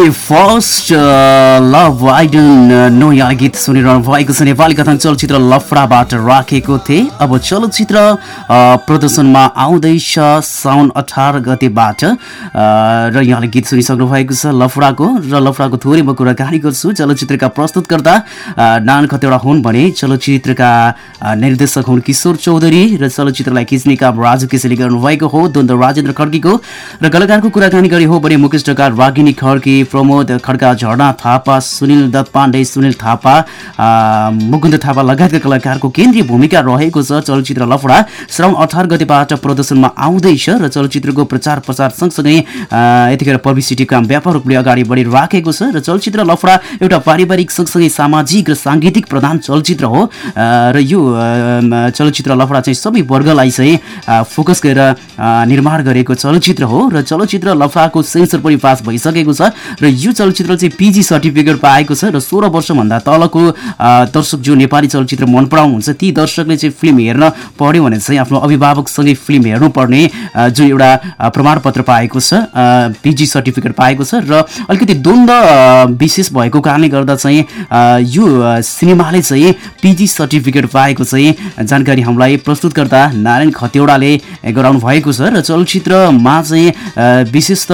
First love I don't know यहाँ गीत सुनिरहनु भएको छ नेपाली कथन चलचित्र लफडाबाट राखेको थिएँ। अब चलचित्र प्रदर्शनमा आउँदैछ साउन अठार गतेबाट। र यहाँले गीत सुनिसक्नु भएको छ लफडाको र लफडाको थोरै म कुराकानी गर्छु। चलचित्रका प्रस्तुतकर्ता नान खतेडा हुन् भने चलचित्रका निर्देशक हुन् किशोर चौधरी र चलचित्रलाई खिच्ने काम राजु केसीले गर्नुभएको हो द्वन्द राजेन्द्र खड्कीको र कलाकारको कुराकानी गरी हो भने मुकेश ढकाल रागिनी खड्की प्रमोद खड्का झर्ना थापा सुनिल दत्त पाण्डे सुनिल थापा मुकुन्द थापा लगायतका कलाकारको केन्द्रीय भूमिका रहेको छ चलचित्र लफडा। श्रावण अठार गतिबाट प्रदर्शनमा आउँदैछ र चलचित्रको प्रचार प्रसार सँगसँगै यतिखेर पब्लिसिटी काम व्यापक रूपले अगाडि बढिराखेको छ र चलचित्र लफडा एउटा पारिवारिक सँगसँगै सामाजिक र साङ्गीतिक प्रधान चलचित्र हो। र यो चलचित्र लफडा चाहिँ सबै वर्गलाई चाहिँ फोकस गरेर निर्माण गरेको चलचित्र हो र चलचित्र लफडाको सेन्सर पनि पास भइसकेको छ। र यो चलचित्र चाहिँ पिजी सर्टिफिकेट पाएको छ र सोह्र वर्षभन्दा तलको दर्शक जो नेपाली चलचित्र मन पराउनुहुन्छ ती दर्शकले चाहिँ फिल्म हेर्न पर्यो भने चाहिँ आफ्नो अभिभावकसँगै फिल्म हेर्नुपर्ने जो एउटा प्रमाणपत्र पाएको छ पिजी सर्टिफिकेट पाएको छ र अलिकति द्वन्द विशेष भएको कारणले गर्दा चाहिँ यो सिनेमाले चाहिँ पिजी सर्टिफिकेट पाएको चाहिँ जानकारी हामीलाई प्रस्तुतकर्ता नारायण खतेौडाले गराउनु भएको छ र चलचित्रमा चाहिँ विशेष त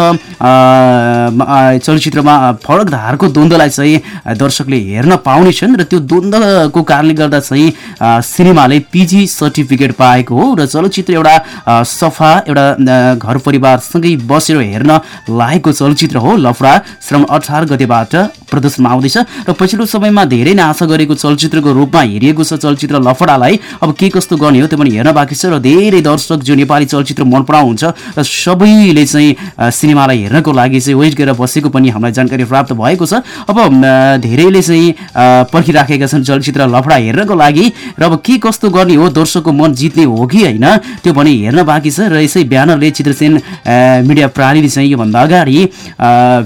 चलचित्रमा फरक धारको द्वन्द्वलाई चाहिँ दर्शकले हेर्न पाउनेछन् र त्यो द्वन्द्वको कारणले गर्दा चाहिँ सिनेमाले पिजी सर्टिफिकेट पाएको हो र चलचित्र एउटा सफा एउटा घर परिवारसँगै बसेर हेर्न लागेको चलचित्र हो। लफडा श्रम अठार गतेबाट प्रदर्शनमा आउँदैछ र पछिल्लो समयमा धेरै नै आशा गरेको चलचित्रको रूपमा हेरिएको छ चलचित्र लफडालाई। अब के कस्तो गर्ने हो त्यो पनि हेर्न बाँकी छ र धेरै दर्शक जो नेपाली चलचित्र मन पराउनुहुन्छ र सबैले चाहिँ सिनेमालाई हेर्नको लागि चाहिँ वेट गरेर बसेको हामीलाई जानकारी प्राप्त भएको छ। अब धेरैले चाहिँ पर्खिराखेका छन् चलचित्र लफडा हेर्नको लागि। र अब के कस्तो गर्ने हो? दर्शकको मन जित्ने हो कि होइन? त्यो पनि हेर्न बाँकी छ र यसै ब्यानरले चित्रसेन मिडिया प्रणालीले चाहिँ योभन्दा अगाडि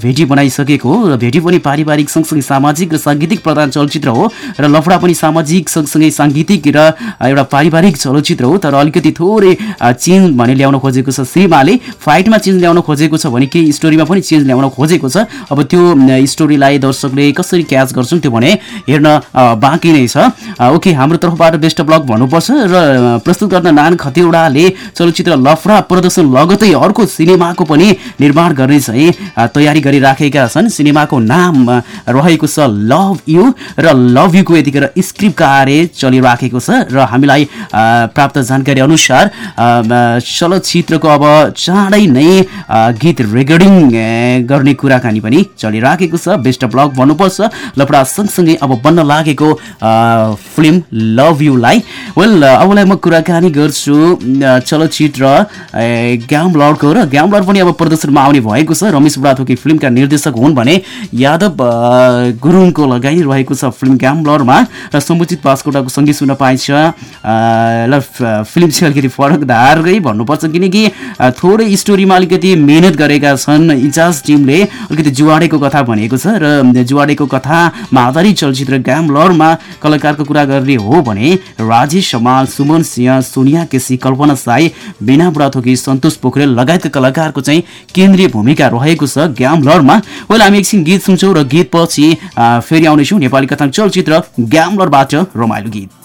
भेटी बनाइसकेको हो। र भेटी पनि पारिवारिक सँगसँगै सामाजिक र साङ्गीतिक प्रधान चलचित्र हो। र लफडा पनि सामाजिक सँगसँगै साङ्गीतिक र एउटा पारिवारिक चलचित्र हो। तर अलिकति थोरै चेन्ज भने ल्याउन खोजेको छ। सिनेमाले फाइटमा चेन्ज ल्याउन खोजेको छ भने केही स्टोरीमा पनि चेन्ज ल्याउन खोजेको अब त्यो स्टोरीलाई दर्शकले कसरी क्याच गर्छन् त्यो भने हेर्न बाँकी नै छ। ओके हाम्रो तर्फबाट बेस्ट ब्लग भन्नुपर्छ र अ, प्रस्तुतकर्ता नान खतिवडाले चलचित्र लफडा प्रदर्शन लगतै अर्को सिनेमाको पनि निर्माण गर्ने चाहिँ तयारी गरिराखेका छन्। सिनेमाको नाम रहेको छ लभ यु र लभ युको यतिखेर स्क्रिप्ट कार्य चलिराखेको छ र हामीलाई प्राप्त जानकारी अनुसार चलचित्रको अब चाँडै नै गीत रेकर्डिङ गर्ने कुराकानी पनि चलिराखेको छ। बेस्ट ब्लग भन्नुपर्छ। लफडा सँगसँगै अब बन्न लागेको फिल्म लभ युलाई वेल अबलाई म कुराकानी गर्छु। चलचित्र ग्याम लडको र ग्याम लड पनि अब प्रदर्शनमा आउने भएको छ। रमेश बुढाथोकी फिल्मका निर्देशक हुन् भने यादव गुरुङको लगाइरहेको छ फिल्म ग्याम लडमा र समुचित बास्कोटाको सङ्गीत सुन्न पाइन्छ। ल फिल्म चाहिँ अलिकति फरक धारकै भन्नुपर्छ। किनकि थोरै स्टोरीमा अलिकति मिहिनेत गरेका छन्। इन्चार्ज टिमले अलिकति जुवाडेको कथा भनेको छ र जुवाडेको कथामा आधारित चलचित्र ग्याम लडमा कलाकारको कुरा गर्ने हो भने राजेश समाल सुमन सिंह सोनिया केसी कल्पना साई बिना बुढाथोकी सन्तोष पोखरेल लगायतका कलाकारको चाहिँ केन्द्रीय भूमिका रहेको छ ग्याम लडमा वेल हामी एकछिन गीत सुन्छौँ र गीत पछि अ, फेरि आउनेछौँ नेपाली कथा चलचित्र ग्याम लडबाट रमाइलो गीत।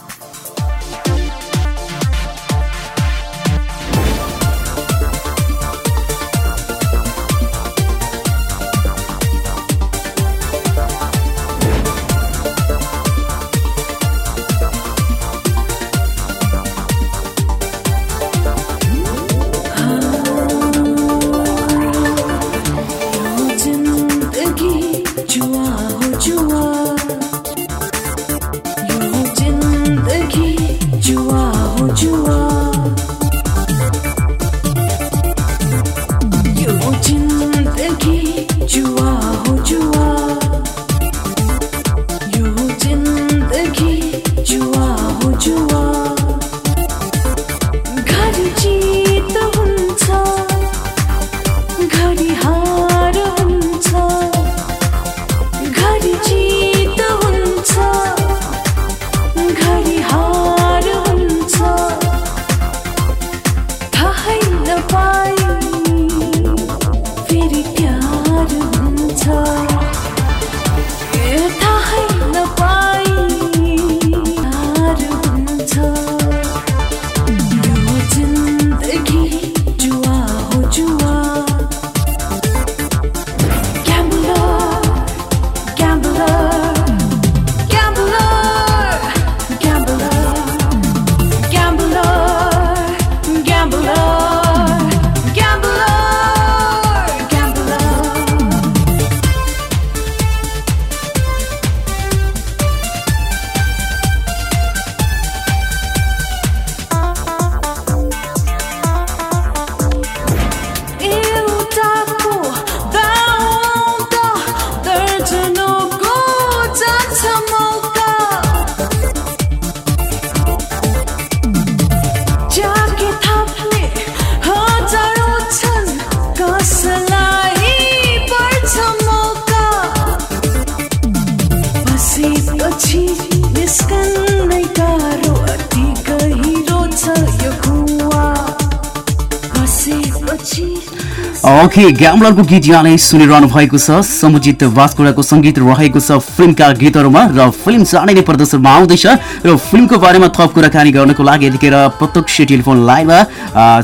ओके ग्याम्लरको गीत यहाँले सुनिरहनु भएको छ। समुचित बास्कोडाको सङ्गीत रहेको छ फिल्मका गीतहरूमा र फिल्म चाँडै नै प्रदर्शनमा आउँदैछ र फिल्मको बारेमा थप कुराकानी गर्नको लागि यतिखेर प्रत्यक्ष टेलिफोन लाइनमा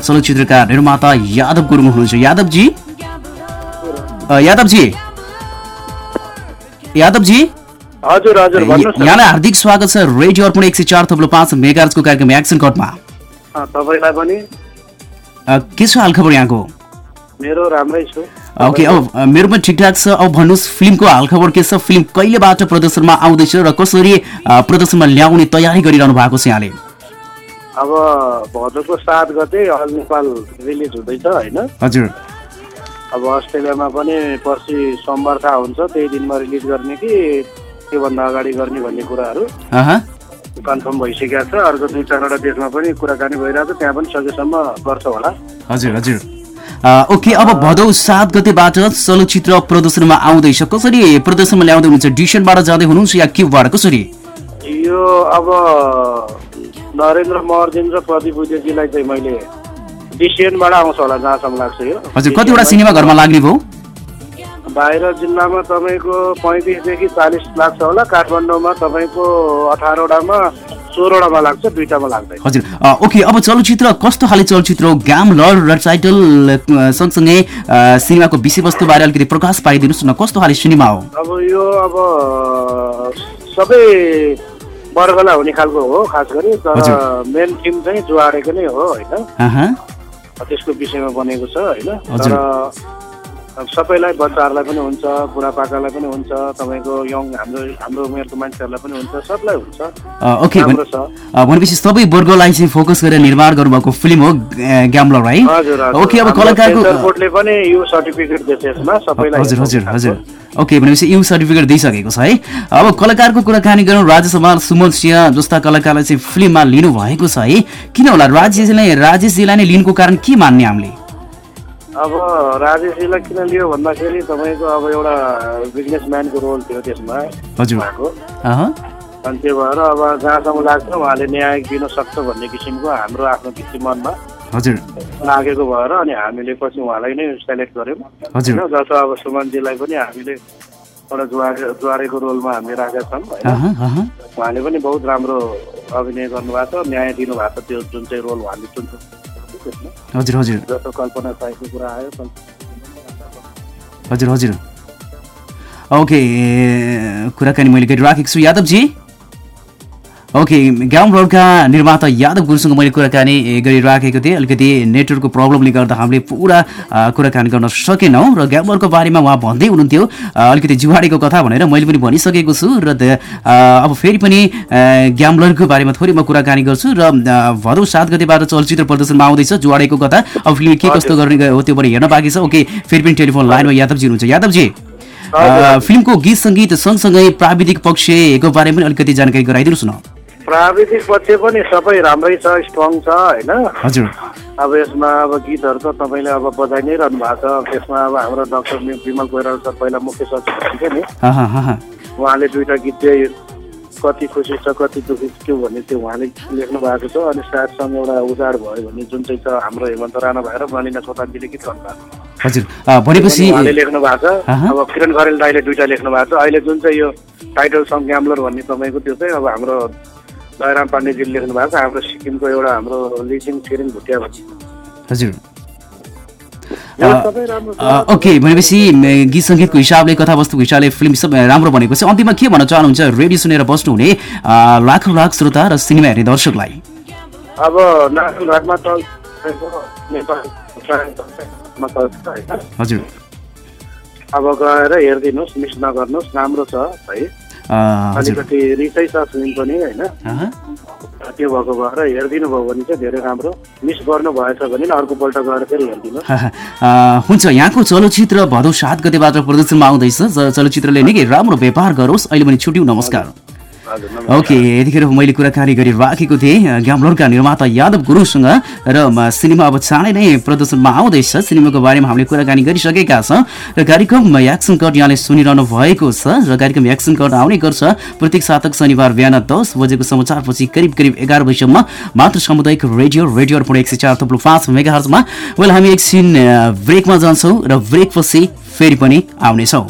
चलचित्रका निर्माता यादव गुरुङ हुनुहुन्छ। यादवजी? यादवजी? यादवजी? हजुर हजुर यहाँलाई हार्दिक स्वागत छ। रेडियो अर्पण एक सय चार थप्लो पाँच मेगाजको कार्यक्रम एक्सन कटमा तपाईँलाई पनि। के छ हालखबर यहाँको? मेरो राम्रै छु। ओके अब मेरो पनि ठिकठाक छ। अब भन्नुहोस् फिल्मको हालखबर के छ? फिल्म कहिलेबाट प्रदर्शनमा आउँदैछ र कसरी प्रदर्शनमा ल्याउने तयारी गरिरहनु भएको छ यहाँले? अब भदौको सात गते अल नेपाल रिलिज हुँदैछ होइन? हजुर। अब अस्ट्रेलियामा पनि पर्सि सोमबार थाहा हुन्छ त्यही दिनमा रिलिज गर्ने कि त्योभन्दा अगाडि गर्ने भन्ने कुराहरू। कन्फर्म भइसकेको छ। अर्को दुई चारवटा देशमा पनि कुराकानी भइरहेको छ त्यहाँ पनि सकेसम्म गर्छ होला। हजुर हजुर। ओके अब भदौ सात गतेबाट चलचित्र प्रदर्शनमा आउँदैछ कसरी प्रदर्शनमा ल्याउँदै हुनुहुन्छ? डिसनबाट जाँदै हुनुहुन्छ या क्युबबाट? कसरी? यो अब नरेन्द्र महर्जिन र प्रदीप उद्योगजीलाई चाहिँ मैले डिसिएनबाट आउँछ होला जहाँसम्म लाग्छ यो। हजुर कतिवटा सिनेमा घरमा लाग्ने भयो? बाहिर जिल्लामा तपाईँको पैँतिसदेखि चालिस लाग्छ होला काठमाडौँमा तपाईँको अठारवटामा सोह्रवटामा लाग्छ दुईटामा लाग्दैन। हजुर। ओके अब चलचित्र कस्तो खाले चलचित्र हो? ग्याम लर र टाइटल सँगसँगै सिनेमाको विषयवस्तुबारे अलिकति प्रकाश पाइदिनुहोस् न कस्तो खाले सिनेमा हो? अब यो अब सबै वर्गलाई हुने खालको हो खास गरी तर। मेन थिम चाहिँ जुवाडेको नै हो होइन? त्यसको विषयमा बनेको छ होइन। तर सबैलाई बच्चाहरूलाई पनि हुन्छ बुढापाकालाई पनि हुन्छ तपाईँको यङ हाम्रो हाम्रो उमेरको मान्छेहरूलाई पनि हुन्छ सबलाई हुन्छ। ओके भनेपछि सबै वर्गलाई चाहिँ फोकस गरेर निर्माण गर्नुभएको फिल्म हो ग- ग्याम्लर है ओके अब कलाकारको बोर्डले पनि यो सर्टिफिकेट दिएछ यसमा सबैलाई हजुर हजुर हजुर। ओके भनेपछि यु सर्टिफिकेट दिइसकेको छ है। अब कलाकारको कुराकानी गरौँ। राजेशमा सुमन सिंह जस्ता कलाकारलाई चाहिँ फिल्ममा लिनु भएको छ है। किन होला? राजेशलाई राजेशजीलाई नै लिनुको कारण के मान्ने हामीले? अब राजेशजीलाई किन लियो भन्दाखेरि तपाईँको अब एउटा बिजनेसम्यानको रोल थियो त्यसमा हजुर। अनि त्यो भएर अब जहाँसम्म लाग्छ उहाँले न्याय दिन सक्छ भन्ने किसिमको हाम्रो आफ्नो मनमा हजुर। लागेको भएर अनि हामीले पछि उहाँलाई नै सेलेक्ट हजुर। होइन जस्तो अब सुमनजीलाई पनि हामीले एउटा जुवारे जुवारेको रोलमा हामीले राखेका छौँ होइन। उहाँले पनि बहुत राम्रो अभिनय गर्नुभएको छ न्याय दिनुभएको छ त्यो जुन चाहिँ रोल उहाँले चुन्छ त्यसमा हजुर हजुर। हजुर हजुर। ओके कुराकानी मैले गरिराखेको छु। यादवजी? ओके गाउँ निर्माता यादव गुरुसँग मैले कुराकानी गरिराखेको थिएँ अलिकति नेटवर्कको प्रब्लमले गर्दा हामीले पुरा कुराकानी गर्न सकेनौँ र ग्याम्लरको बारेमा उहाँ भन्दै हुनुहुन्थ्यो अलिकति जुवाडेको कथा भनेर मैले पनि भनिसकेको छु र अब फेरि पनि अ, ग्याम्लरको बारेमा थोरै म कुराकानी गर्छु र भदौ सात गतिबाट चलचित्र प्रदर्शनमा आउँदैछ जुवाडेको कथा अब फिल्म के कस्तो गर्ने हो त्यो पनि हेर्न बाँकी छ ओके फेरि पनि टेलिफोन लाइनमा यादवजी हुनुहुन्छ यादवजी फिल्मको गीत सङ्गीत सँगसँगै प्राविधिक पक्षको बारेमा पनि अलिकति जानकारी गराइदिनुहोस् न प्राविधिक पक्ष पनि सबै राम्रै छ स्ट्रङ छ होइन? हजुर। अब यसमा अब गीतहरू त तपाईँले अब बजाइ नै रहनु भएको छ। त्यसमा अब हाम्रो डाक्टर विमल कोइराला सर पहिला मुख्य सचिव हुनुहुन्थ्यो नि। उहाँले दुइटा गीत चाहिँ कति खुसी छ कति दुःखी छ भन्ने त्यो उहाँले लेख्नु भएको छ। अनि साथसँग एउटा उजाड भयो भने जुन चाहिँ छ हाम्रो हेमन्त राणा भएर मलिना छोताजीले गीत गर्नु भएको हजुर। भनेपछि उहाँले लेख्नु भएको छ। अब किरण खरेल दाईले दुइटा लेख्नु भएको छ। अहिले जुन चाहिँ यो टाइटल सङ ग्याम्लर भन्ने तपाईँको त्यो चाहिँ अब हाम्रो दयराम पाण्डेजीले लेख्नु भएको छ हाम्रो सिक्किमको एउटा हाम्रो लिजिङ छिरिङ भुटिया भन्ने हजुर। ओके भनेपछि गीत सङ्गीतको हिसाबले कथावस्तुको हिसाबले फिल्म सब राम्रो बनेको छ। अन्तिममा के भन्न चाहनुहुन्छ? रेडियो सुनेर बस्नुहुने लाखौँ लाख श्रोता र सिनेमा हेर्ने दर्शकलाई। अब हजुर। अब गएर हेरिदिनुहोस् मिस नगर्नुहोस् राम्रो छ है। अलिकति रिसै छ फिल्म पनि होइन? त्यो भएको भएर हेरिदिनु भयो भने चाहिँ धेरै राम्रो। मिस गर्नु भएछ भने अर्कोपल्ट गएर फेरि हेरिदिनुहोस् हा, हा। अ, हुन्छ यहाँको चलचित्र भदौ सात गतेबाट प्रदर्शनमा आउँदैछ। चलचित्रले निकै राम्रो व्यापार गरोस्। अहिले पनि छुट्यौँ। नमस्कार। ओके यतिखेर मैले कुराकानी गरिराखेको थिएँ। ग्याम्लोरका निर्माता यादव गुरुसँग र सिनेमा अब चाँडै नै प्रदर्शनमा आउँदैछ। सिनेमाको बारेमा हामीले कुराकानी गरिसकेका छौँ र कार्यक्रम एक्सन कट यहाँले सुनिरहनु भएको छ र कार्यक्रम एक्सन कट आउने गर्छ। प्रत्येक सातक शनिबार बिहान दस बजेको समाचारपछि करिब करिब एघार बजीसम्म मात्र सामुदायिक रेडियो रेडियो अर्पण एक सय चार थप्लो पाँच मेगाहर्जमा। वेल हामी एकछिन ब्रेकमा जान्छौँ र ब्रेकपछि फेरि पनि आउनेछौँ।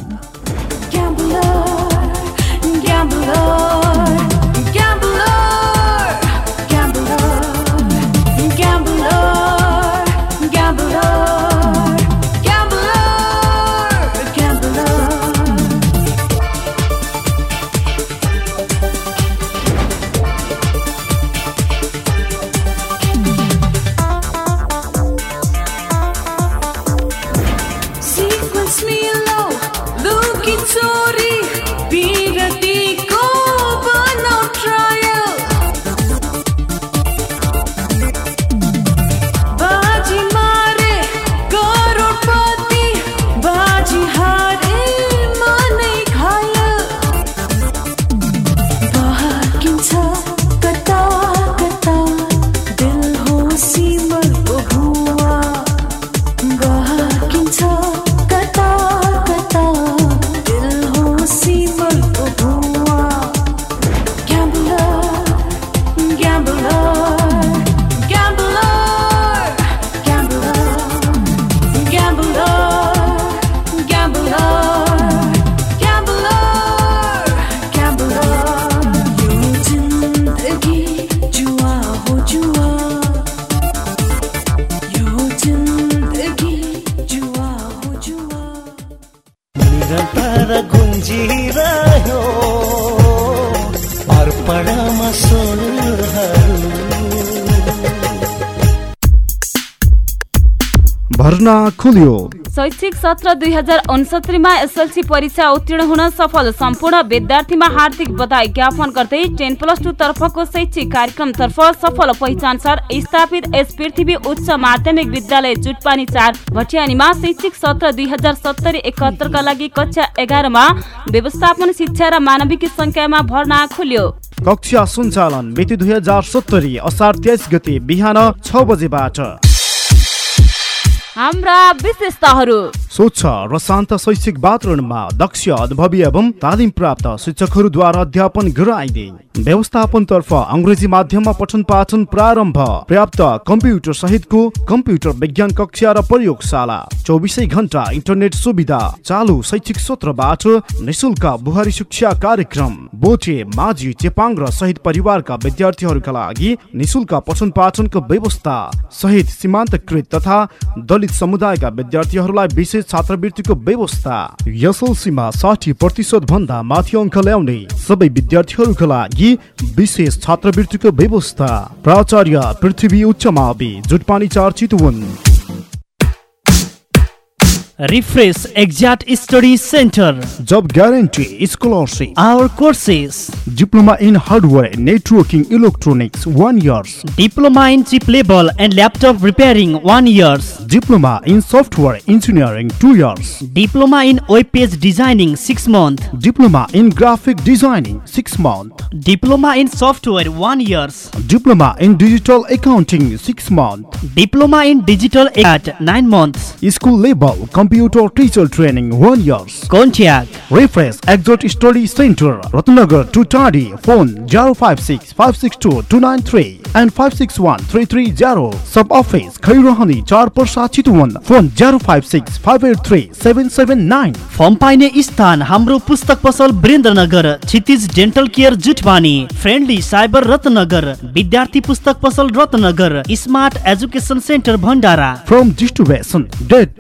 भर्ना खुल्यो। शैक्षिक सत्र दुई हजार उनसत्तरीमा एसएलसी परीक्षा उत्तीर्ण हुन सफल। सम्पूर्ण विद्यार्थीमा हार्दिक बधाई ज्ञापन गर्दै टेन प्लस टू तर्फको शैक्षिक कार्यक्रमतर्फ सफल पहिचान सर स्थापित एस पृथ्वी उच्च माध्यमिक विद्यालय जुटपानी चार भटियानीमा शैक्षिक सत्र दुई हजार सत्तरी एकहत्तरका लागि कक्षा एघारमा व्यवस्थापन शिक्षा र मानविकी संख्यामा भर्ना खुल्यो। कक्षा सञ्चालन मिति दुई हजार सत्तरी असार तेइस गते बिहान छ बजेबाट। हाम्रा विशेषताहरू। स्वच्छ र शान्त शैक्षिक वातावरणमा दक्ष अनुभवी एवं तालिम प्राप्त शिक्षकहरूद्वारा अध्यापन गराइने व्यवस्थापनतर्फ अङ्ग्रेजी माध्यममा पठन पाठन प्रारम्भ पर्याप्त कम्प्युटर सहितको कम्प्युटर विज्ञान कक्षा र प्रयोगशाला। चौबिसै घन्टा इन्टरनेट सुविधा चालु शैक्षिक सत्रबाट निशुल्क बुहारी शिक्षा कार्यक्रम बोटे माझी चेपाङ र सहित परिवारका विद्यार्थीहरूका लागि निशुल्क पठन पाठनको व्यवस्था सहित सीमान्तकृत तथा दलित समुदायका विद्यार्थीहरूलाई विशेष छात्रवृत्तिको व्यवस्था। एसएलसीमा साठी प्रतिशत भन्दा माथि अङ्क ल्याउने सबै विद्यार्थीहरूका लागि विशेष छात्रवृत्तिको व्यवस्था। प्राचार्य पृथ्वी उच्च मावि जुटपानी चार Chitwan. Refresh Exact Study Center. Job guarantee scholarship Our courses diploma in hardware networking electronics one years Diploma in chip level and laptop repairing 1 years. Diploma in software engineering two years Diploma in web page designing 6 month. Diploma in graphic designing six month Diploma in software 1 years. Diploma in digital accounting six month Diploma in digital at 9 months. School level computer teacher training one years Contact refresh एक्जोट study centre Ratnanagar two Tadi phone zero five six five six two two nine three and five six one three three zero sub office Khairahani चार Parsa Chitwan phone zero five six five eight three seven seven nine firm पाइने स्थान हाम्रो पुस्तक पसल Birendranagar Kshitij dental care Jutpani friendly cyber Ratnagar विद्यार्थी पुस्तक पसल Ratnagar smart education centre Bhandara From distribution date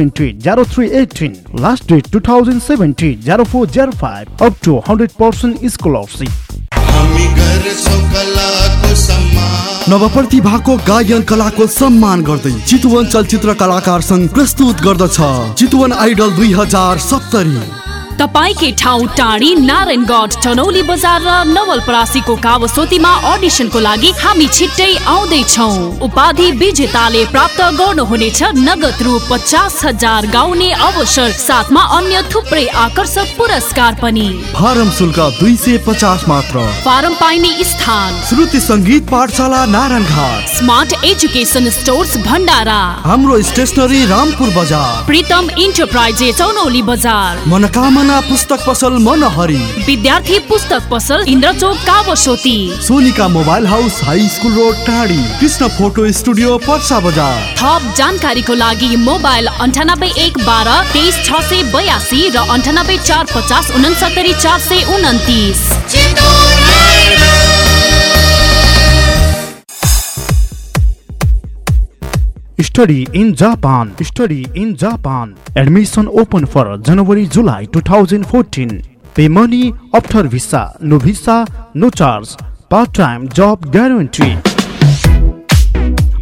2017 0318 last date 2017 0405 up to 100% scholarship हामी गर्छौँ कलाको सम्मान नवप्रतिभाको गायन कलाको सम्मान गर्दै चितवन चलचित्र कलाकार संघ प्रस्तुत गर्दछ। चितवन आइडल दुई हजार सत्तरी। तपाईँकै ठाउँ टाढी नारायणगढ टनौली बजार र नवलपरासीको कावसोतीमा अडिसनको लागि हामी छिट्टै आउँदैछौ। उपाधि विजेताले प्राप्त गर्नुहुनेछ नगद रु पचास हजार गाउने अवसर साथमा अन्य थुप्रै आकर्षक पुरस्कार पनि। फारम शुल्क दुई सय पचास मात्र। फारम पाइने स्थान। श्रुति सङ्गीत पाठशाला Narayanghat smart education stores Bhandara. हाम्रो स्टेसनरी रामपुर बजार। प्रितम इन्टरप्राइजेस चौनौली बजार। मनोकामना पुस्तक पसल मनहरी। विद्यार्थी पुस्तक पसल Indrachowk Kawasoti. Sonika mobile house high school road टाढी। कृष्ण फोटो स्टुडियो पर्सा बजार। थप जानकारीको लागि मोबाइल अन्ठानब्बे एक बाह्र तेइस छ सय बयासी र अन्ठानब्बे चार पचास उनसत्तरी चार सय उन्तिस Study in Japan. Study in Japan. Admission open for January July 2014. Pay money after visa. No visa, no charge. Part-time job guarantee.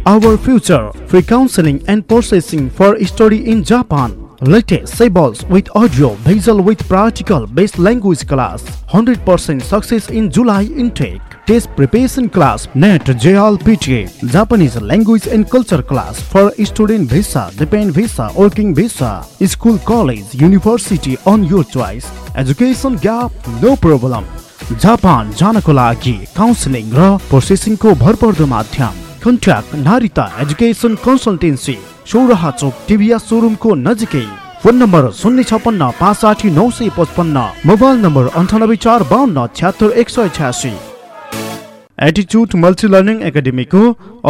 Our future. Free counseling and processing for study in Japan. Latest sables with audio, visual with practical based language class. 100% success in July intake. Test preparation class, NET, JL, PTA, Japanese language and culture class for student visa, depend visa, working visa, school, college, university on your choice. Education gap, no problem. Japan जानको लागि counselling र प्रोसेसिङको भरपर्दो माध्यम contact Narita education consultancy चौराहा चोक TVS सोरुमको नजिकै phone number शून्य छपन्न पाँच साठी नौ सय पचपन्न मोबाइल नम्बर अन्ठानब्बे चार बाहन्न छ्यात्तर एक सय छ्यासी एटिच्युड मल्टी लर्निङ एकाडेमीको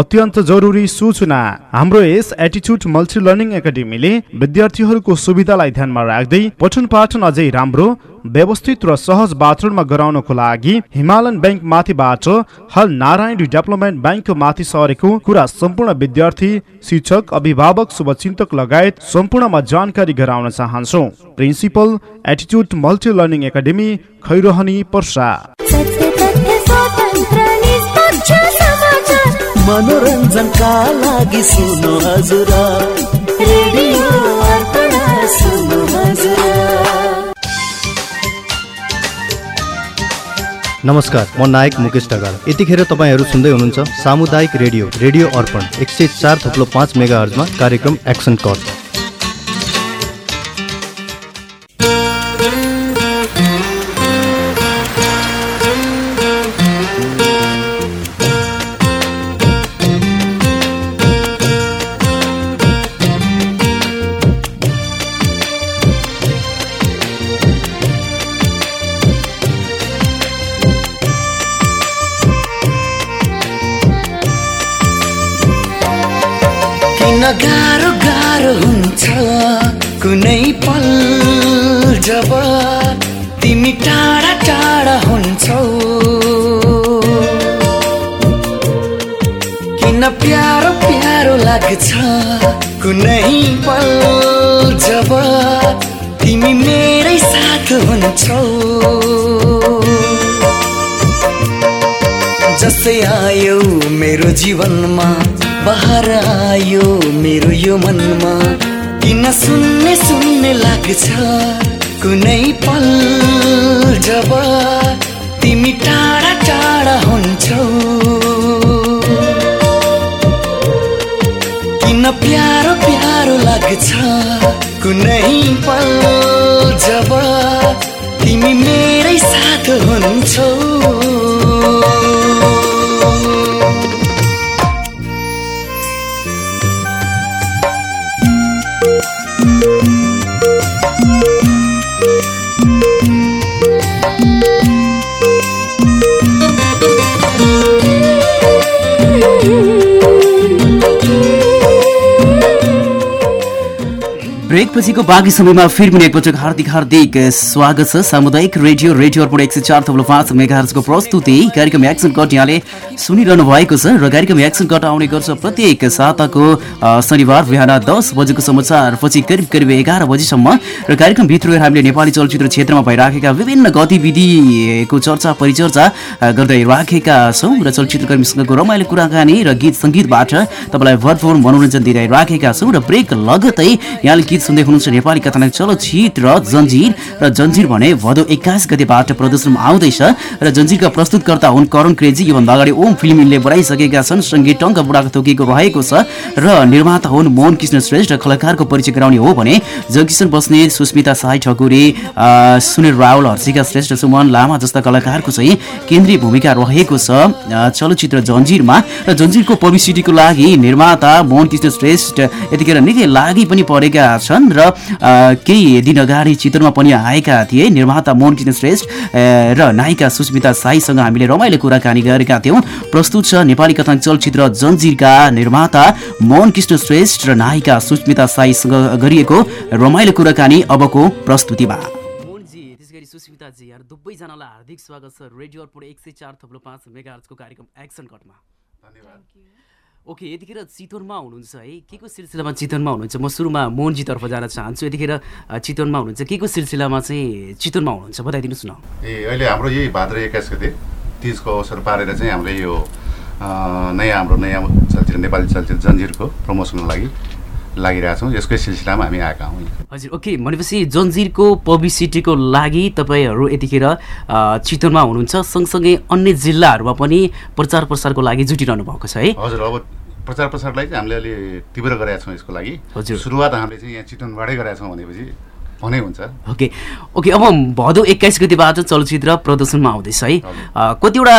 अत्यन्त जरुरी सूचना। हाम्रो यस एटिच्युड मल्टी लर्निङ एकाडेमीले विद्यार्थीहरूको सुविधालाई ध्यानमा राख्दै पठन पाठन अझै राम्रो व्यवस्थित र सहज वातावरणमा गराउनको लागि हिमालयन ब्याङ्क माथिबाट हल नारायण डेभलपमेन्ट ब्याङ्कको माथि सरेको कुरा सम्पूर्ण विद्यार्थी शिक्षक अभिभावक शुभचिन्तक लगायत सम्पूर्णमा जानकारी गराउन चाहन्छौ। Principal एटिच्युड multi learning academy Khairahani Parsa. मनोरञ्जनका लागि सुन्नु हजुर। रेडियो अर्पण सुन्नु हजुर। नमस्कार म नायक मुकेश ढकाल। यतिखेर तपाईँहरू सुन्दै हुनुहुन्छ सामुदायिक रेडियो रेडियो अर्पण एक सय चार थप्लो पाँच मेगा हर्जमा कार्यक्रम एक्सन कट गाह्रो गाह्रो हुन्छ कुनै पल जब तिमी टाढा टाढा हुन्छौ। किन प्यारो प्यारो लाग्छ कुनै पल जब तिमी मेरै साथ हुन्छौ। जसै आयो मेरो जीवनमा बहार आयो मेरो यो मनमा। किन सुन्ने सुन्ने लाग्छ कुनै पल जब तिमी टाढा टाढा हुन्छौ। किन प्यारो प्यारो लाग्छ कुनै पल जब तिमी मेरै साथ हुन्छौ। पछिको बाँकी समयमा फेरि पनि एकपटक हार्दिक हार्दिक स्वागत छ। सामुदायिक रेडियो रेडियो अर्पण एक सय चार थप्लो पाँच मेगाहरूको प्रस्तुति। कार्यक्रम एक्सन कट यहाँले सुनिरहनु भएको छ र कार्यक्रम एक्सन कट आउने गर्छ प्रत्येक साताको शनिबार बिहान दस बजेको समाचार पछि करिब करिब एघार बजीसम्म र कार्यक्रमभित्र हामीले नेपाली चलचित्र क्षेत्रमा भइराखेका विभिन्न गतिविधिको चर्चा परिचर्चा गर्दै राखेका छौँ र चलचित्रकर्मीसँगको रमाइलो कुराकानी र गीत सङ्गीतबाट तपाईँलाई भरपूर मनोरञ्जन दिइराखेका छौँ र ब्रेक लगतै यहाँले गीत सुन्दै हुनुहुन्छ नेपाली कथानक चलचित्र जन्जिर र जन्जिर भने भदौ एक्काइस गतेबाट प्रदर्शनमा आउँदैछ। र जन्जिरका प्रस्तुतकर्ता हुन् करण क्रेजी। योभन्दा अगाडि ओम फिल्म मिलले बनाइसकेका छन्। सङ्गीत टङ्क बुढाको तोकिएको रहेको छ। र निर्माता हुन् मोहन कृष्ण श्रेष्ठ। कलाकारको परिचय गराउने हो भने जगकिशन बस्नेत सुस्मिता साई ठकुरी सुनिल रावल हर्षिका श्रेष्ठ सुमन लामा जस्ता कलाकारको चाहिँ केन्द्रीय भूमिका रहेको छ चलचित्र जन्जिरमा र जन्जिरको पब्लिसिटीको लागि निर्माता मोहन कृष्ण श्रेष्ठ यतिखेर निकै लागि पनि परेका छन्। र अ, केही दिन अगाडि चित्रमा पनि आएका थिए। निर्माता मोहन कृष्ण श्रेष्ठ र नायिका सुस्मिता साईसँग हामीले रमाइलो कुराकानी गरेका थियौँ। प्रस्तुत छ नेपाली कथा चलचित्र जन्जिरका निर्माता मोहन कृष्ण श्रेष्ठ र नायिका सुस्मिता साईसँग गरिएको रमाइलो कुराकानी अबको प्रस्तुतिमा। सुस्मिताजी यहाँ दुवैजनालाई हार्दिक स्वागत छ। रेडियो अर्पण एक सय चार थप्लो पाँच मेगाहर्जको कार्यक्रम एक्सन कटमा। ओके यतिखेर चितवनमा हुनुहुन्छ है? के को सिलसिलामा चितवनमा हुनुहुन्छ? म सुरुमा मोहनजीतर्फ जान चाहन्छु। यतिखेर चितवनमा हुनुहुन्छ। के को सिलसिलामा चाहिँ चितवनमा हुनुहुन्छ? बताइदिनुहोस् न ए अहिले हाम्रो यही भाद्र एक्काइस गते तिजको अवसर पारेर चाहिँ हाम्रो यो नयाँ हाम्रो नयाँ चलचित्र नेपाली चलचित्र जन्जिरको प्रमोसनको लागि लागिरहेछौँ। यसकै सिलसिलामा हामी आएका हौँ हजुर ओके। भनेपछि जन्जिरको पब्लिसिटीको लागि तपाईँहरू यतिखेर चितवनमा हुनुहुन्छ। सँगसँगै अन्य जिल्लाहरूमा पनि प्रचार प्रसारको लागि जुटिरहनु भएको छ है? हजुर अब प्रचार प्रसारलाई चाहिँ हामीले अलि तीव्र गरेका छौँ यसको लागि। हजुर। सुरुवात हामीले चाहिँ यहाँ चितवनबाटै गरेका छौँ भनेपछि भनै हुन्छ। ओके। ओके अब भदौ एक्काइस गतिबाट चलचित्र प्रदर्शनमा आउँदैछ है। कतिवटा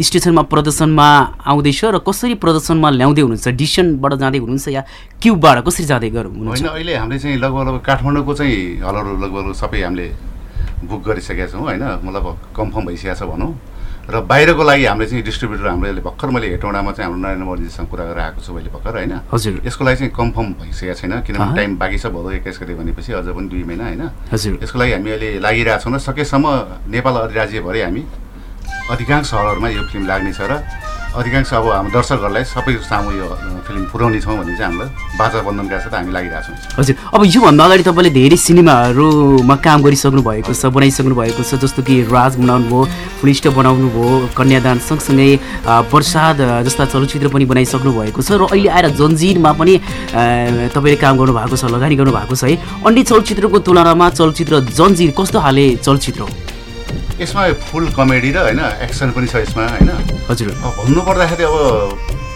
स्टेसनमा प्रदर्शनमा आउँदैछ र कसरी प्रदर्शनमा ल्याउँदै हुनुहुन्छ? डिसिसनबाट जाँदै हुनुहुन्छ या क्युबबाट कसरी जाँदै गर होइन अहिले हामीले चाहिँ लगभग लगभग काठमाडौँको चाहिँ हलहरू लगभग सबै हामीले बुक गरिसकेका छौँ होइन? मतलब कन्फर्म भइसकेको छ भनौँ। र बाहिरको लागि हामीले चाहिँ डिस्ट्रिब्युटर हाम्रो अहिले भर्खर मैले हेटौँडामा चाहिँ हाम्रो नरेन्द्र मोदीजीसँग कुरा गरेर आएको छु मैले भर्खर होइन? हजुर। यसको लागि चाहिँ कन्फर्म भइसकेको छैन। किनभने टाइम बाँकी छ भदौ एक्काइस गते भनेपछि अझ पनि दुई महिना होइन? हजुर। यसको लागि हामी अहिले लागिरहेछौँ र सकेसम्म नेपाल अधिराज्यभरि हामी अधिकांश हलहरूमा यो फिल्म लाग्नेछ र अधिकांश अब हाम्रो दर्शकहरूलाई सबैको सामु यो फिल्म पुर्याउने छौँ भन्ने चाहिँ हामीलाई बाजा बन्धनका साथ हामी लागिरहेछौँ। हजुर। अब योभन्दा अगाडि तपाईँले धेरै सिनेमाहरूमा काम गरिसक्नु भएको छ बनाइसक्नु भएको छ जस्तो कि राज बनाउनु भयो पुलिस्ट बनाउनु भयो कन्यादान सँगसँगै प्रसाद जस्ता चलचित्र पनि बनाइसक्नु भएको छ र अहिले आएर जन्जिरमा पनि तपाईँले काम गर्नुभएको छ लगानी गर्नुभएको छ है। अन्य चलचित्रको तुलनामा चलचित्र जन्जिर कस्तो खाले चलचित्र हो? यसमा फुल कमेडी र होइन एक्सन पनि छ यसमा होइन? हजुर। अब भन्नु पर्दाखेरि अब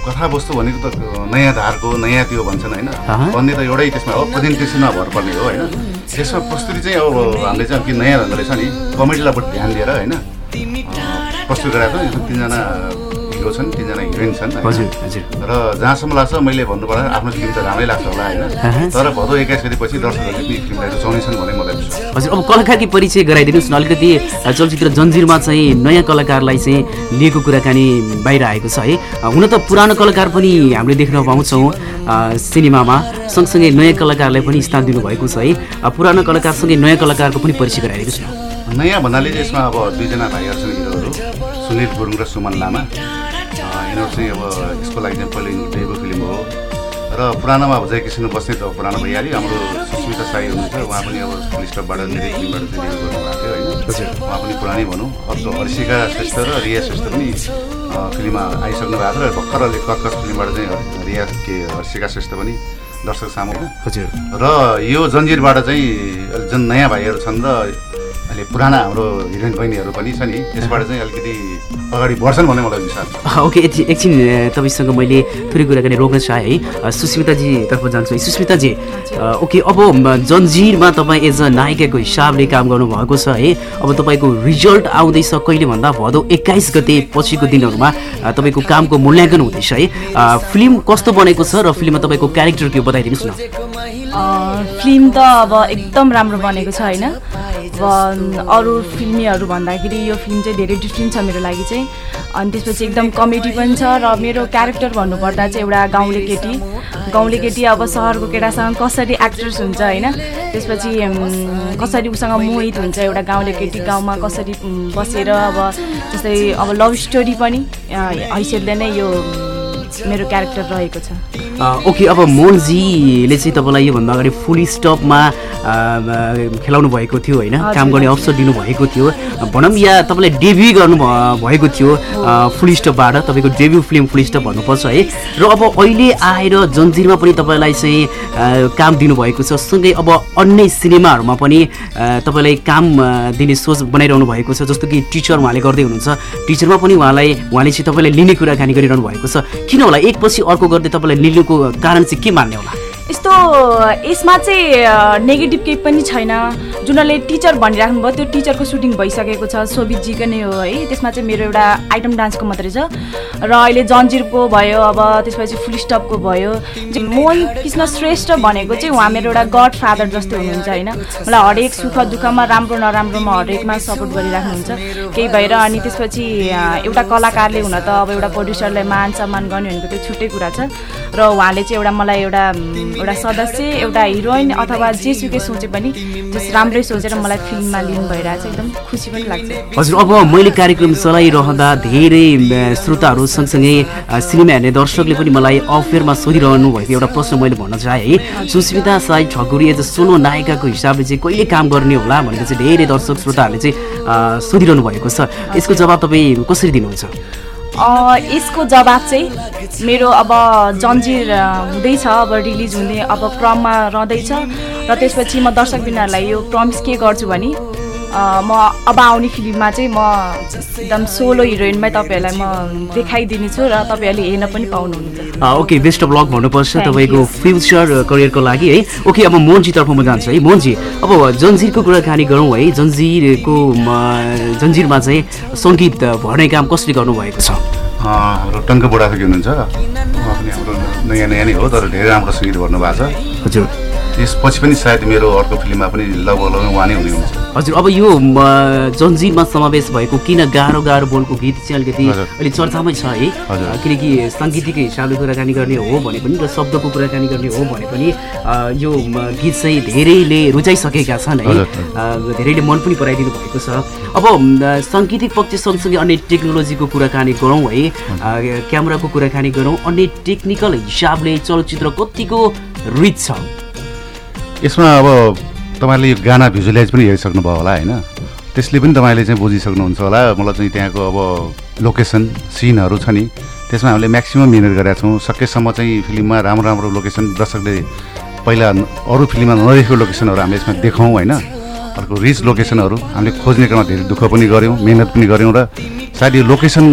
कथावस्तु भनेको त नयाँ धारको नयाँ त्यो भन्छन् होइन। भन्ने त एउटै त्यसमा हो प्रेजेन्टेसनमा भर पर्ने हो होइन? यसमा प्रस्तुति चाहिँ अब हामीले चाहिँ कि नयाँ ढङ्गले छ नि कमेडीलाई बढी ध्यान दिएर होइन? प्रस्तुत छ यसमा तिनजना हिरो छन् तिनजना हिरोइन छन्? हजुर हजुर। र जहाँसम्म लाग्छ मैले भन्नु पर्दा आफ्नो फिल्म त राम्रै लाग्छ होला। होइन। तर भदौ एक्काइस गतेपछि दर्शकहरूले पनि फिल्मलाई रुचाउनेछन् भन्ने मलाई विश्वास छ। हजुर अब कलाकारकै परिचय गराइदिनुहोस् न। अलिकति चलचित्र जन्जिरमा चाहिँ नयाँ कलाकारलाई चाहिँ लिएको कुराकानी बाहिर आएको छ है। हुन त पुरानो कलाकार पनि हामीले देख्न पाउँछौँ सिनेमामा। सँगसँगै नयाँ कलाकारलाई पनि स्थान दिनुभएको छ है। पुरानो कलाकारसँगै नयाँ कलाकारको पनि परिचय गराइदिनुहोस् न। नयाँ भन्नाले यसमा अब दुईजना भाइहरू छन् हिरोहरू सुनिल गुरुङ र सुमन लामा। यिनीहरू चाहिँ अब यसको लागि चाहिँ पहिलो यिनीहरू डेबु फिल्म हो। र पुरानोमा अब जय किसिम बस्ने त पुरानो भइहाल्यो। हाम्रो सुस्मिता साई हुनुहुन्छ उहाँ पनि अब पुलिस क्लबबाट धेरै फिल्मबाट चाहिँ गर्नुभएको थियो होइन? उहाँ पनि पुरानै भनौँ। अर्को हर्षिका श्रेष्ठ र रिया श्रेष्ठ पनि फिल्ममा आइसक्नु भएको र भर्खर अहिले कर्कस फिल्मबाट चाहिँ रिया के हर्षिका श्रेष्ठ पनि दर्शक सामु होइन? हजुर। र यो जन्जिरबाट चाहिँ जुन नयाँ भाइहरू छन् र अहिले पुराना हाम्रो हिरोइन बहिनीहरू पनि छ नि त्यसबाट चाहिँ अलिकति अगाडि बढ्छन् भन्ने मलाई विश्वास छ। ओके एकछिन तपाईँसँग मैले थोरै कुराकानी रोक्न चाहेँ है। सुस्मिताजीतर्फ जान्छु है। सुस्मिताजी ओके अब जन्जिरमा तपाईँ एज अ नायिकाको हिसाबले काम गर्नुभएको छ है। अब तपाईँको रिजल्ट आउँदैछ कहिले भन्दा भदौ एक्काइस गते पछिको दिनहरूमा तपाईँको कामको मूल्याङ्कन हुँदैछ है। फिल्म कस्तो बनेको छ र फिल्ममा तपाईँको क्यारेक्टर के हो बताइदिनुहोस् न। फिल्म त अब एकदम राम्रो बनेको छ होइन। अब अरू फिल्मीहरू भन्दाखेरि यो फिल्म चाहिँ धेरै डिफ्रेन्ट छ मेरो लागि चाहिँ। अनि त्यसपछि एकदम कमेडी पनि छ र मेरो क्यारेक्टर भन्नुपर्दा चाहिँ एउटा गाउँले केटी। गाउँले केटी अब सहरको केटासँग कसरी एक्ट्रेस हुन्छ होइन? त्यसपछि कसरी उसँग मोहित हुन्छ एउटा गाउँले केटी गाउँमा कसरी बसेर अब जस्तै अब लभ स्टोरी पनि हैसियतले नै यो मेरो क्यारेक्टर रहेको छ। ओके अब मोहनजीले चाहिँ तपाईँलाई योभन्दा अगाडि फुल स्टपमा खेलाउनु भएको थियो होइन। काम गर्ने अवसर दिनुभएको थियो। भनौँ या तपाईँले डेब्यू गर्नु भएको थियो फुल स्टपबाट तपाईँको डेब्यू फिल्म फुल स्टप भन्नुपर्छ है? र अब अहिले आएर जन्जिरमा पनि तपाईँलाई चाहिँ काम दिनुभएको छ। सँगै अब अन्य सिनेमाहरूमा पनि तपाईँलाई काम दिने सोच बनाइरहनु भएको छ। जस्तो कि टिचर उहाँले गर्दै हुनुहुन्छ। टिचरमा पनि उहाँलाई उहाँले चाहिँ तपाईँलाई लिने कुराकानी गरिरहनु भएको छ। किन होला? एकपछि अर्को गर्दै तपाईँलाई लिनुको कारण चाहिँ के मान्ने होला? यस्तो यसमा चाहिँ नेगेटिभ केही पनि छैन। जुनले टिचर भनिराख्नु भयो त्यो टिचरको सुटिङ भइसकेको छ सोभितजीको नै हो है। त्यसमा चाहिँ मेरो एउटा आइटम डान्सको मात्रै छ। र अहिले जन्जिरको भयो अब त्यसपछि फुल स्टपको भयो। मोहन कृष्ण श्रेष्ठ भनेको चाहिँ उहाँ मेरो एउटा गड फादर जस्तै हुनुहुन्छ होइन। मलाई हरेक सुख दुःखमा राम्रो नराम्रोमा हरेकमा सपोर्ट गरिराख्नुहुन्छ। केही भएर अनि त्यसपछि एउटा कलाकारले हुन त अब एउटा प्रड्युसरलाई मान सम्मान गर्ने भनेको त्यो छुट्टै कुरा छ। र उहाँले चाहिँ एउटा मलाई एउटा एउटा सदस्य एउटा हिरोइन अथवा जेसुकै सोचे पनि त्यस राम्रै सोचेर मलाई फिल्ममा लिनु भइरहेको एकदम खुसी पनि लाग्छ। हजुर अब मैले कार्यक्रम चलाइरहँदा धेरै श्रोताहरू सँगसँगै सिनेमा हेर्ने दर्शकले पनि मलाई अफेयरमा सोधिरहनु भएको एउटा प्रश्न मैले भन्न चाहेँ है। Susmita Sai Thakuri as a solo नायिकाको हिसाबले चाहिँ कहिले काम गर्ने होला भनेर चाहिँ धेरै दर्शक श्रोताहरूले चाहिँ सोधिरहनु भएको छ। यसको जवाब तपाईँ कसरी दिनुहुन्छ? यसको जवाब चाहिँ मेरो अब जन्जिर हुँदैछ अब रिलिज हुने अब क्रममा रहँदैछ। र त्यसपछि म दर्शकबिनहरूलाई यो प्रमिस के गर्छु भने म अब आउने फिल्ममा चाहिँ म एकदम सोलो हिरोइनमै तपाईँहरूलाई म देखाइदिनेछु र तपाईँहरूले हेर्न पनि पाउनुहुनेछ। अ, ओके बेस्ट अफ लक भन्नुपर्छ तपाईँको. फ्युचर करियरको लागि है। ओके अब मोहनजीतर्फ म जान्छु है। मोहनजी अब जन्जिरको कुराकानी गरौँ है। जन्जिरको जन्जिरमा चाहिँ सङ्गीत भर्ने काम कसले गर्नुभएको छ? हाम्रो टङ्क बुढाथोकी हुनुहुन्छ। उहाँ पनि हाम्रो नयाँ नयाँ नै हो तर धेरै राम्रो सङ्गीत गर्नुभएको छ। हजुर। त्यसपछि पनि सायद मेरो अर्को फिल्ममा पनि लगभग लगभग उहाँ नै हुने हुन्छ। हजुर अब यो जन्जिरमा समावेश भएको किन गाह्रो गाह्रो बोलको गीत चाहिँ अलिकति। अहिले चर्चामै छ है। किनकि साङ्गीतिक हिसाबले कुराकानी गर्ने हो भने पनि र शब्दको कुराकानी गर्ने हो भने पनि यो गीत चाहिँ धेरैले रुचाइसकेका छन् है। धेरैले मन पनि पराइदिनु भएको छ। अब साङ्गीतिक पक्ष सँगसँगै अन्य टेक्नोलोजीको कुराकानी गरौँ है। क्यामेराको कुराकानी गरौँ। अन्य टेक्निकल हिसाबले चलचित्र कतिको रिच छ। यसमा अब तपाईँले यो गाना भिजुलाइज पनि हेरिसक्नुभयो होला होइन? त्यसले पनि तपाईँले चाहिँ बुझिसक्नुहुन्छ होला। मलाई चाहिँ त्यहाँको अब लोकेसन सिनहरू छ नि त्यसमा हामीले म्याक्सिमम् मिहिनेत गरेका छौँ। सकेसम्म चाहिँ फिल्ममा राम्रो राम्रो लोकेसन दर्शकले पहिला अरू फिल्ममा नदेखेको लोकेसनहरू हामीले यसमा देखाउँ होइन? अर्को रिच लोकेसनहरू। हामीले खोज्ने क्रममा धेरै दुःख पनि गऱ्यौँ मिहिनेत पनि गऱ्यौँ र सायद यो लोकेसन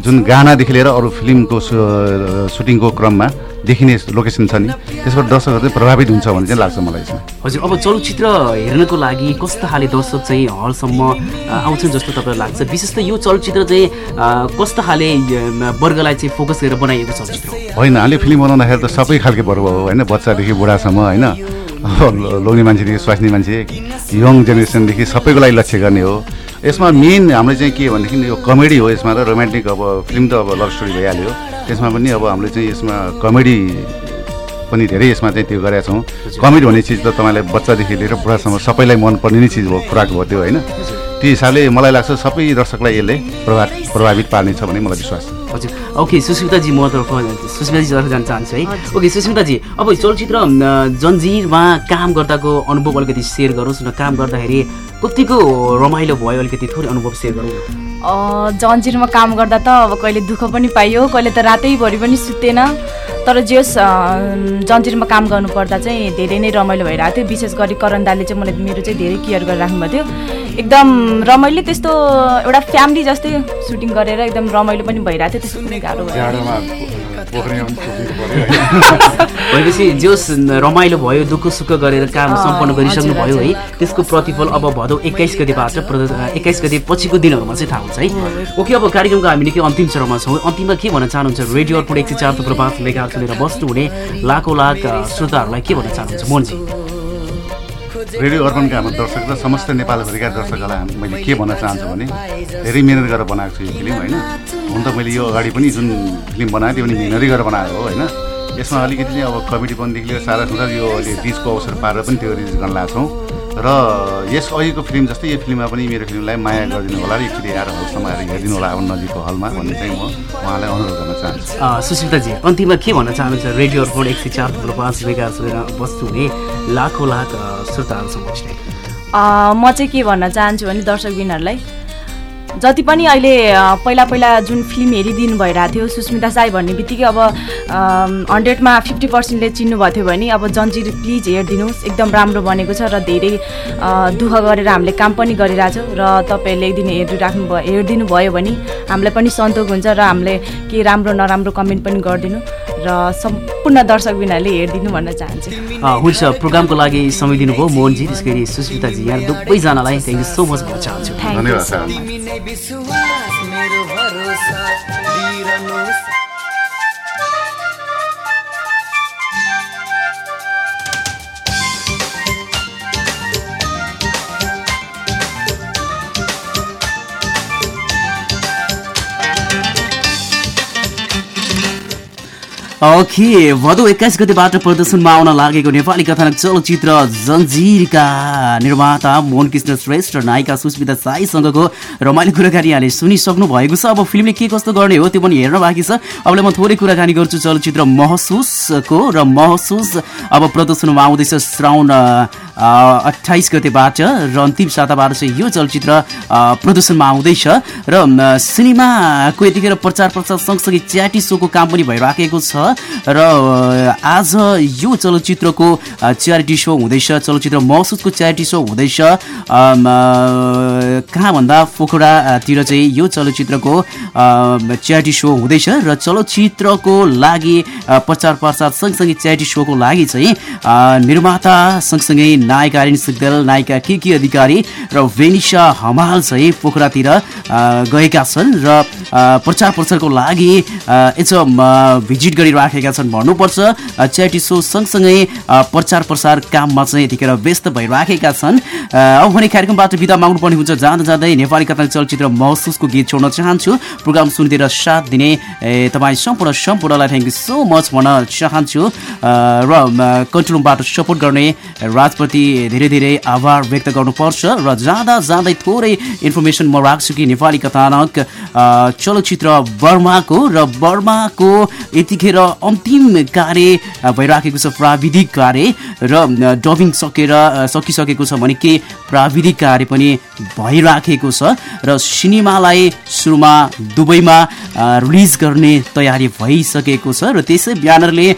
जुन गानादेखि लिएर अरू फिल्मको सुटिङको क्रममा देखिने लोकेसन छ नि त्यसबाट दर्शकहरू चाहिँ प्रभावित हुन्छ भन्ने चाहिँ लाग्छ मलाई यसमा। हजुर अब चलचित्र हेर्नको लागि कस्तो खाले दर्शक चाहिँ हलसम्म आउँछन् जस्तो तपाईँलाई लाग्छ? विशेष त यो चलचित्र चाहिँ कस्तो खाले वर्गलाई चाहिँ फोकस गरेर बनाइएको चलचित्र होइन हामीले फिल्म बनाउँदाखेरि त सबै खालको वर्ग हो होइन? बच्चादेखि बुढासम्म होइन? लोग्ने मान्छेदेखि स्वास्नी मान्छे यङ जेनेरेसनदेखि सबैको लागि लक्ष्य गर्ने हो। यसमा मेन हाम्रो चाहिँ के भनेदेखि यो कमेडी हो यसमा र रोमान्टिक अब फिल्म त अब लभ स्टोरी भइहाल्यो। त्यसमा पनि अब हामीले चाहिँ यसमा कमेडी पनि धेरै यसमा चाहिँ त्यो गरेका छौँ। कमेडी भन्ने चिज त तपाईँलाई बच्चादेखि लिएर बुढासम्म सबैलाई मनपर्ने नै चिज हो खुराक भयो त्यो होइन? त्यो हिसाबले मलाई लाग्छ सबै दर्शकलाई यसले प्रभाव प्रभावित पार्नेछ भन्ने मलाई विश्वास छ। हजुर। ओके सुस्मिताजी मतर्फ सुस्मिताजी तर्फ जान चाहन्छु है। ओके सुस्मिताजी अब चलचित्र जन्जिरमा काम गर्दाको अनुभव अलिकति सेयर गरोस् न। काम गर्दाखेरि कतिको रमाइलो भयो अलिकति थोरै अनुभव सेयर गरौँ जन्जिरमा काम गर्दा त अब कहिले दुःख पनि पाइयो कहिले त रातैभरि पनि सुतेन तर जे होस् जन्जिरमा काम गर्नुपर्दा चाहिँ धेरै नै रमाइलो भइरहेको थियो। विशेष गरी करण दाले चाहिँ मलाई मेरो चाहिँ धेरै केयर गरेर राख्नुभएको थियो। एकदम रमाइलो त्यस्तो एउटा फ्यामिली जस्तै सुटिङ गरेर एकदम रमाइलो पनि भइरहेको थियो। त्यस्तो कुनै गाह्रो भनेपछि जोस् रमाइलो भयो दुःख सुख गरेर काम सम्पन्न गरिसक्नु भयो है। त्यसको प्रतिफल अब भदौ एक्काइस गतिबाट एक्काइस गति पछिको दिनहरूमा चाहिँ थाहा हुन्छ है ओके अब कार्यक्रमको हामी निकै अन्तिम चरणमा छौँ अन्तिममा के भन्न चाहनुहुन्छ रेडियो अर्पण एक सय चार थुप्रो पाँच मेगा सुनेर बस्नुहुने लाखौँ लाख श्रोताहरूलाई के भन्न चाहनुहुन्छ मोहनजी रेडियो अर्पणका हाम्रो दर्शक र समस्त नेपालभरिका दर्शकहरूलाई मैले के भन्न चाहन्छु भने धेरै मिहिनेत गरेर बनाएको छु यो फिल्म होइन? हुन त मैले यो अगाडि पनि जुन फिल्म बनाएँ त्यो पनि मिहिनेतै गरेर बनाएको हो होइन? यसमा अलिकति अब कमेडी पनदेखि लिएर सारा सुधार यो अहिले रिजको अवसर पारेर पनि त्यो रिलिज गर्न लागेको छौँ र यस अघिको फिल्म जस्तै यो फिल्ममा पनि मेरो फिल्मलाई माया गरिदिनु होला र एकचोटि आएर हलसम्म आएर हेरिदिनु होला अब नजिकको हलमा भन्ने चाहिँ म उहाँलाई अनुरोध गर्न चाहन्छु। सुस्मिताजी अन्तिममा के भन्न चाहनुहुन्छ? रेडियो अर्पण एक सय चार थुप्रो पाँच मेगा वस्तु हुने लाखौँ लाख श्रोताहरू समक्ष म चाहिँ के भन्न चाहन्छु भने दर्शकबिनहरूलाई जति पनि अहिले पहिला पहिला जुन फिल्म हेरिदिनु भइरहेको थियो सुस्मिता साई भन्ने बित्तिकै अब हन्ड्रेडमा फिफ्टी पर्सेन्टले चिन्नुभएको थियो भने अब जन्जिर प्लिज हेरिदिनुहोस् एकदम राम्रो बनेको छ र धेरै दुःख गरेर हामीले काम पनि गरिरहेछौँ र तपाईँहरूले एकदिन हेरिराख्नु भयो हेरिदिनु भयो भने हामीलाई पनि सन्तोक हुन्छ र हामीले के राम्रो नराम्रो कमेन्ट पनि गरिदिनु र सम्पूर्ण दर्शकबिनहरूले हेरिदिनु भन्न चाहन्छु। हुन्छ प्रोग्रामको लागि समय दिनुभयो मोहनजी त्यसै गरी सुस्मिताजी यहाँ दुवैजनालाई थ्याङ्क यू सो मच भन्न चाहन्छु। धन्यवाद विश्वास मेरो भरोसा दिइरहनुहोस् ओके भदौ एक्काइस गतिबाट प्रदर्शनमा आउन लागेको नेपाली कथानक चलचित्र जन्जिरका निर्माता मोहन कृष्ण श्रेष्ठ र नायिका सुस्मिता साईसँगको रमाइलो कुराकानी यहाँले सुनिसक्नु भएको छ। अब फिल्मले के कस्तो गर्ने हो त्यो पनि हेर्न बाँकी छ। अब म थोरै कुराकानी गर्छु चलचित्र महसुसको र महसुस अब प्रदर्शनमा आउँदैछ श्रावण अठाइस गतेबाट र अन्तिम साताबाट चाहिँ यो चलचित्र प्रदर्शनमा आउँदैछ। र सिनेमाको यतिखेर प्रचार प्रसार सँगसँगै च्याटी सोको काम पनि भइराखेको छ। र आज यो चलचित्रको च्यारिटी सो हुँदैछ। चलचित्र महसुसको च्यारिटी सो हुँदैछ। कहाँ भन्दा पोखरातिर चाहिँ यो चलचित्रको च्यारिटी सो हुँदैछ र चलचित्रको लागि प्रचार प्रसार सँगसँगै च्यारिटी सोको लागि चाहिँ निर्माता सँगसँगै नायिका आर्यन सिग्देल नायिका केकी अधिकारी र भेनिसा हमाल चाहिँ पोखरातिर गएका छन् र प्रचार प्रसारको लागि एच भिजिट गरिराखेका छन् भन्नुपर्छ। अ, च्यारिटी सो सँगसँगै प्रचार प्रसार काममा चाहिँ यतिखेर व्यस्त भइराखेका छन्। अब भने कार्यक्रमबाट बिदा माग्नुपर्ने हुन्छ। जाँदा जाँदै नेपाली कथा चलचित्र महसुसको गीत छोड्न चाहन्छु। प्रोग्राम सुनिदिएर साथ दिने तपाईँ सम्पूर्ण सम्पूर्णलाई थ्याङ्क यू सो मच भन्न चाहन्छु। र म, कन्ट्रोल रुमबाट सपोर्ट गर्ने राजप्रति धेरै धेरै आभार व्यक्त गर्नुपर्छ। र जाँदा जाँदै थोरै इन्फर्मेसन म राख्छु कि नेपाली कथानक चलचित्र बर्माको र बर्माको यतिखेर अन्तिम कार्य भइराखेको छ प्राविधिक कार्य र डबिङ सकेर सकिसकेको छ भने के प्राविधिक कार्य पनि भइराखेको छ र सिनेमालाई सुरुमा दुबईमा रिलिज गर्ने तयारी भइसकेको छ र त्यसै ब्यानरले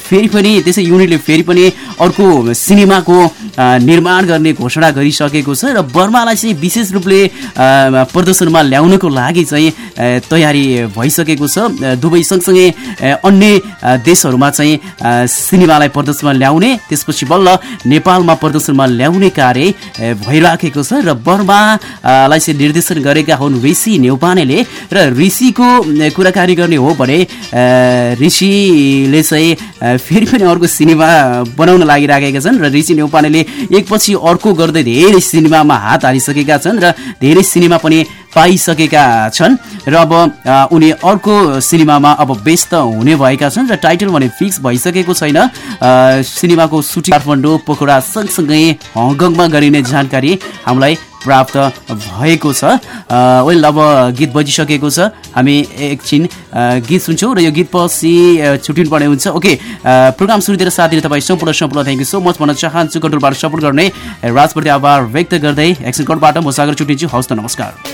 फेरि पनि त्यसै युनिटले फेरि पनि अर्को सिनेमाको निर्माण गर्ने घोषणा गरिसकेको छ र बर्मालाई चाहिँ विशेष रूपले प्रदर्शनमा ल्याउनको लागि चाहिँ तयारी भइसकेको छ। दुबई सँगसँगै अन्य देशहरूमा चाहिँ सिनेमालाई प्रदर्शनमा ल्याउने त्यसपछि बल्ल नेपालमा प्रदर्शनमा ल्याउने कार्य भइराखेको छ र बर्मालाई चाहिँ निर्देशन गरेका हुन् ऋषि नेउपानेले। र ऋषिको कुराकानी गर्ने हो भने ऋषिले चाहिँ फेरि पनि अर्को सिनेमा बनाउन लागिराखेका छन् र ऋषि नेउपानेले एकपछि अर्को गर्दै धेरै सिनेमामा हात हालिसकेका छन् र धेरै सिनेमा पनि पाइसकेका छन्। र अब उनी अर्को सिनेमामा अब व्यस्त हुने भएका छन् र टाइटल भने फिक्स भइसकेको छैन। सिनेमाको सुटिङ काठमाडौँ पोखरा सँगसँगै हङकङमा गरिने जानकारी हामीलाई प्राप्त भएको छ। वेल अब गीत बजिसकेको छ। हामी एकछिन गीत सुन्छौँ र यो गीत पछि अ, छुट्टिनु पर्ने हुन्छ। ओके प्रोग्राम सुनिदिएर साथ दिने तपाईँ सम्पूर्ण सम्पूर्ण थ्याङ्क यू सो मच भन्न चाहन्छु। कन्ट्रोलबाट सपोर्ट गर्ने राजप्रति आभार व्यक्त गर्दै एक्सन कोडबाट म सागर छुट्टिन्छु हवस् त नमस्कार।